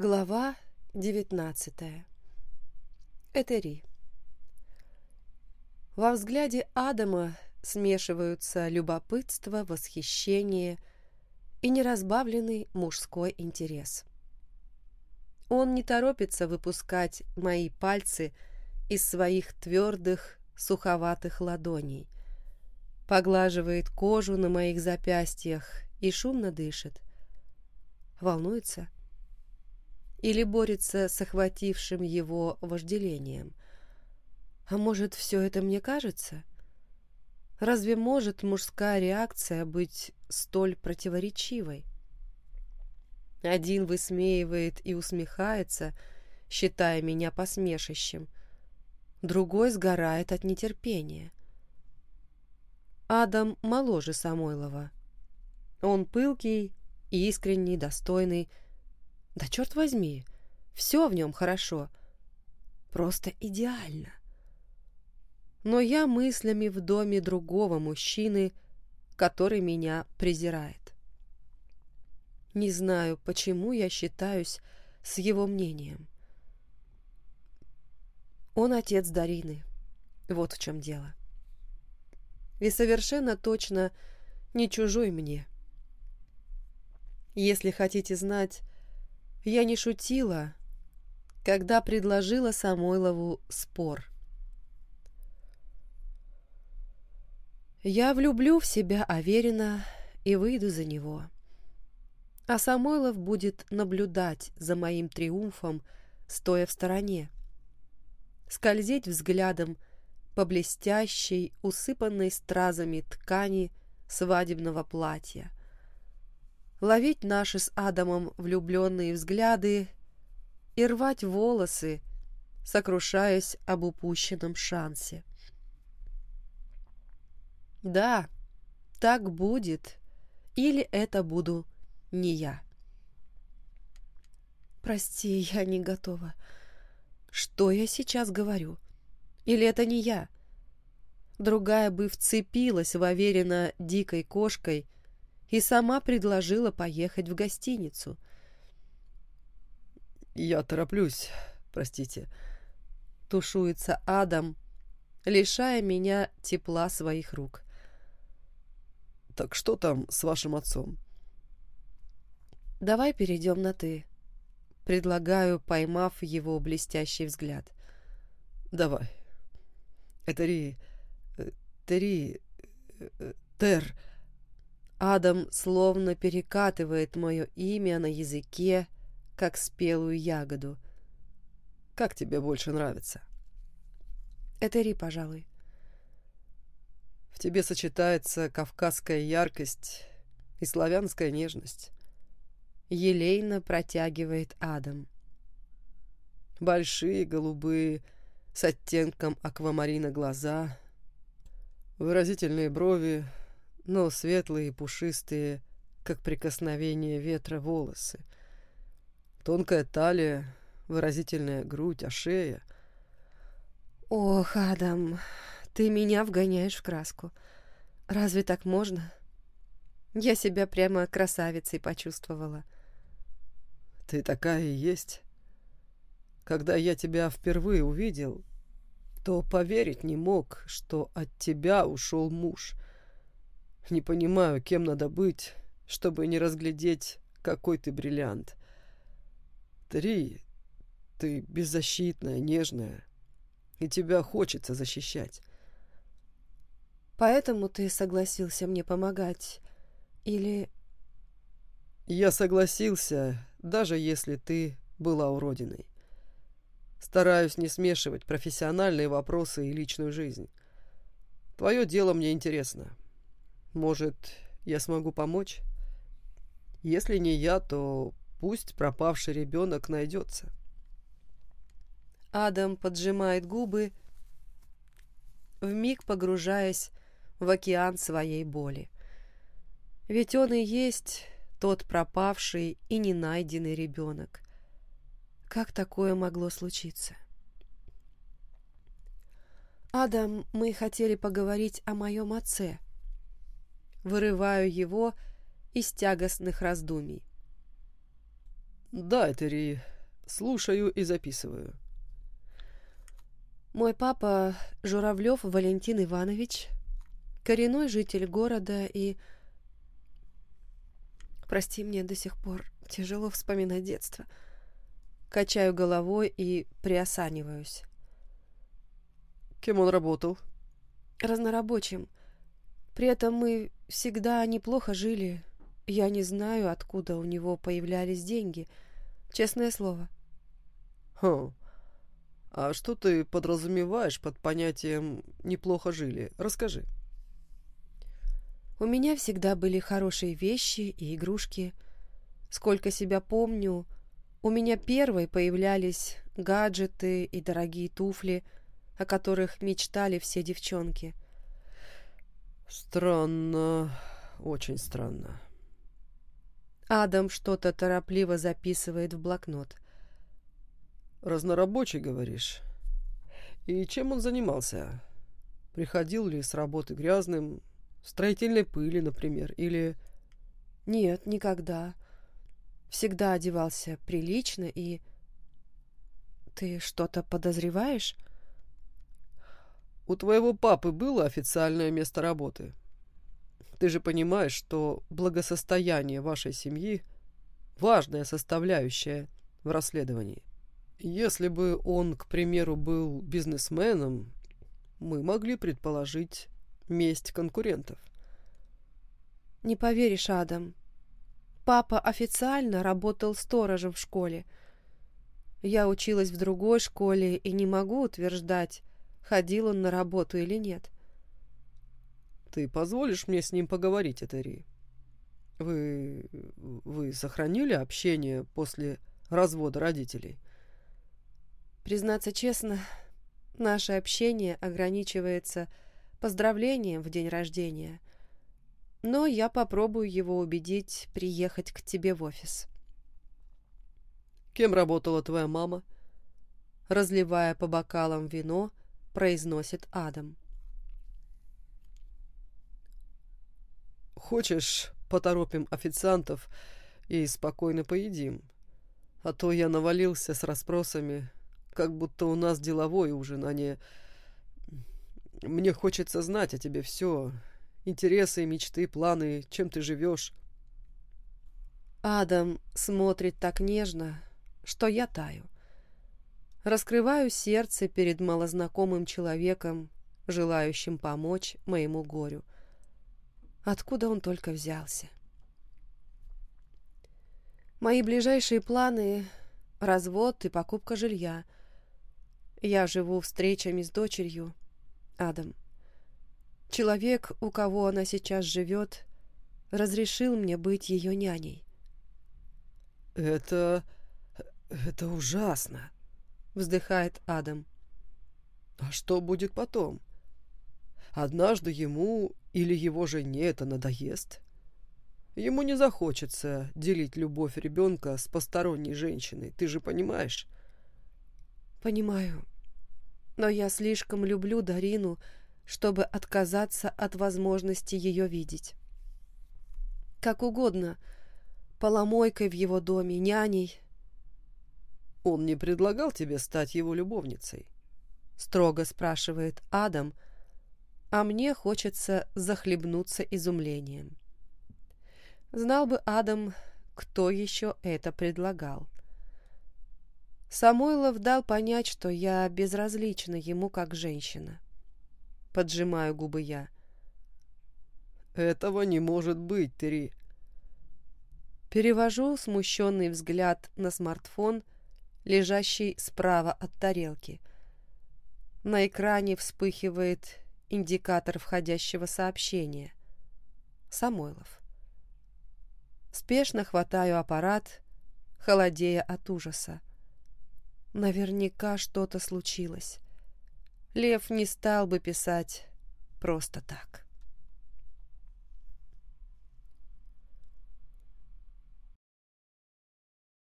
Глава девятнадцатая. Этери. Во взгляде Адама смешиваются любопытство, восхищение и неразбавленный мужской интерес. Он не торопится выпускать мои пальцы из своих твердых, суховатых ладоней, поглаживает кожу на моих запястьях и шумно дышит. Волнуется? Или борется с охватившим его вожделением? А может, все это мне кажется? Разве может мужская реакция быть столь противоречивой? Один высмеивает и усмехается, считая меня посмешищем. Другой сгорает от нетерпения. Адам моложе Самойлова. Он пылкий, искренний, достойный. Да черт возьми, все в нем хорошо. Просто идеально. Но я мыслями в доме другого мужчины, который меня презирает. Не знаю, почему я считаюсь с его мнением. Он отец Дарины. Вот в чем дело. И совершенно точно не чужой мне. Если хотите знать, я не шутила, когда предложила Самойлову спор. Я влюблю в себя Аверина и выйду за него. А Самойлов будет наблюдать за моим триумфом, стоя в стороне, скользить взглядом по блестящей, усыпанной стразами ткани свадебного платья, ловить наши с Адамом влюбленные взгляды и рвать волосы, сокрушаясь об упущенном шансе. Да, так будет, или это буду не я. Прости, я не готова. Что я сейчас говорю? Или это не я? Другая бы вцепилась в Аверина дикой кошкой и сама предложила поехать в гостиницу. «Я тороплюсь, простите», — тушуется Адам, лишая меня тепла своих рук. «Так что там с вашим отцом?» «Давай перейдем на «ты», — предлагаю, поймав его блестящий взгляд. «Давай. Это Ри... Тери... Тер...» Адам словно перекатывает мое имя на языке, как спелую ягоду. «Как тебе больше нравится?» «Это Ри, пожалуй». «В тебе сочетается кавказская яркость и славянская нежность елейно протягивает Адам. Большие, голубые, с оттенком аквамарина глаза, выразительные брови, но светлые и пушистые, как прикосновение ветра волосы. Тонкая талия, выразительная грудь, а шея... Ох, Адам, ты меня вгоняешь в краску. Разве так можно? Я себя прямо красавицей почувствовала. — ты такая и есть. Когда я тебя впервые увидел, то поверить не мог, что от тебя ушел муж. Не понимаю, кем надо быть, чтобы не разглядеть, какой ты бриллиант. Три, ты беззащитная, нежная, и тебя хочется защищать. Поэтому ты согласился мне помогать? Или... Я согласился, даже если ты была уродиной. Стараюсь не смешивать профессиональные вопросы и личную жизнь. Твое дело мне интересно. Может, я смогу помочь? Если не я, то пусть пропавший ребенок найдется. Адам поджимает губы, вмиг погружаясь в океан своей боли. Ведь он и есть тот пропавший и не найденный ребенок. Как такое могло случиться? «Адам, мы хотели поговорить о моем отце». Вырываю его из тягостных раздумий. Да, Этери, слушаю и записываю. Мой папа Журавлев Валентин Иванович, коренной житель города и... Прости, мне до сих пор тяжело вспоминать детство. Качаю головой и приосаниваюсь. Кем он работал? Разнорабочим. При этом мы всегда неплохо жили. Я не знаю, откуда у него появлялись деньги. Честное слово. Хм. А что ты подразумеваешь под понятием «неплохо жили»? Расскажи. У меня всегда были хорошие вещи и игрушки. Сколько себя помню, у меня первой появлялись гаджеты и дорогие туфли, о которых мечтали все девчонки. Странно, очень странно. Адам что-то торопливо записывает в блокнот. Разнорабочий, говоришь? И чем он занимался? Приходил ли с работы грязным, строительной пыли, например, или... Нет, никогда. Всегда одевался прилично и... Ты что-то подозреваешь? У твоего папы было официальное место работы? Ты же понимаешь, что благосостояние вашей семьи – важная составляющая в расследовании. Если бы он, к примеру, был бизнесменом, мы могли предположить месть конкурентов. Не поверишь, Адам. Папа официально работал сторожем в школе. Я училась в другой школе и не могу утверждать, ходил он на работу или нет. Ты позволишь мне с ним поговорить, Этери? Вы... вы сохранили общение после развода родителей? Признаться честно, наше общение ограничивается поздравлением в день рождения. Но я попробую его убедить приехать к тебе в офис. Кем работала твоя мама? Разливая по бокалам вино, произносит Адам. Хочешь, поторопим официантов и спокойно поедим? А то я навалился с расспросами, как будто у нас деловой ужин, а не... Мне хочется знать о тебе все. Интересы, мечты, планы, чем ты живешь. Адам смотрит так нежно, что я таю. Раскрываю сердце перед малознакомым человеком, желающим помочь моему горю. Откуда он только взялся? Мои ближайшие планы — развод и покупка жилья. Я живу встречами с дочерью, Адам. Человек, у кого она сейчас живет, разрешил мне быть ее няней. «Это... это ужасно», — вздыхает Адам. «А что будет потом? Однажды ему или его жене это надоест. Ему не захочется делить любовь ребенка с посторонней женщиной, ты же понимаешь? Понимаю. Но я слишком люблю Дарину, чтобы отказаться от возможности ее видеть. Как угодно, поломойкой в его доме, няней. Он не предлагал тебе стать его любовницей? Строго спрашивает Адам, — а мне хочется захлебнуться изумлением. Знал бы Адам, кто еще это предлагал. Самойлов дал понять, что я безразлична ему как женщина. Поджимаю губы я. «Этого не может быть, Три!» Перевожу смущенный взгляд на смартфон, лежащий справа от тарелки. На экране вспыхивает индикатор входящего сообщения. Самойлов. Спешно хватаю аппарат, холодея от ужаса. Наверняка что-то случилось. Лев не стал бы писать просто так.